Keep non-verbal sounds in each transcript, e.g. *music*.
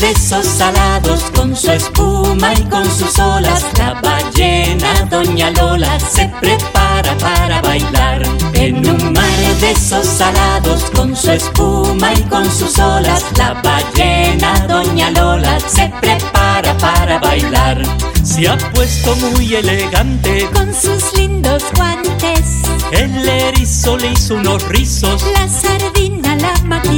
de esos salados, con su espuma y con sus olas, la ballena Doña Lola se prepara para bailar. En un mar de esos salados, con su espuma y con sus olas, la ballena Doña Lola se prepara para bailar. Se ha puesto muy elegante con sus lindos guantes. El erizo le hizo unos rizos, la sardina la maquilló.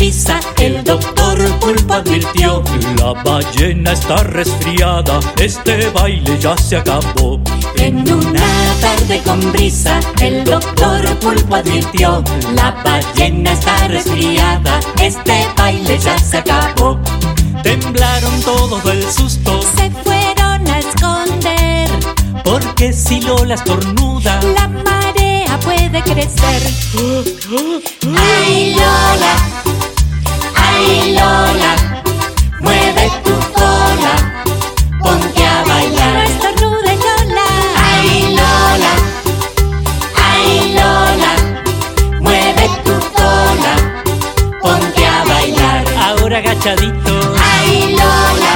El doctor Pulpo advirtió: La ballena está resfriada, este baile ya se acabó. En una tarde con brisa, el doctor Pulpo advirtió: La ballena está resfriada, este baile ya se acabó. Temblaron todos del susto, se fueron a esconder. Porque si Lola estornuda, la marea puede crecer. *gasps* ¡Ay, Lola! Ay Lola,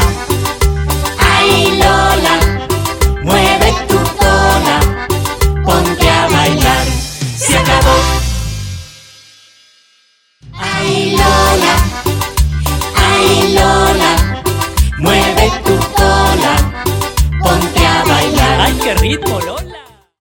ay Lola.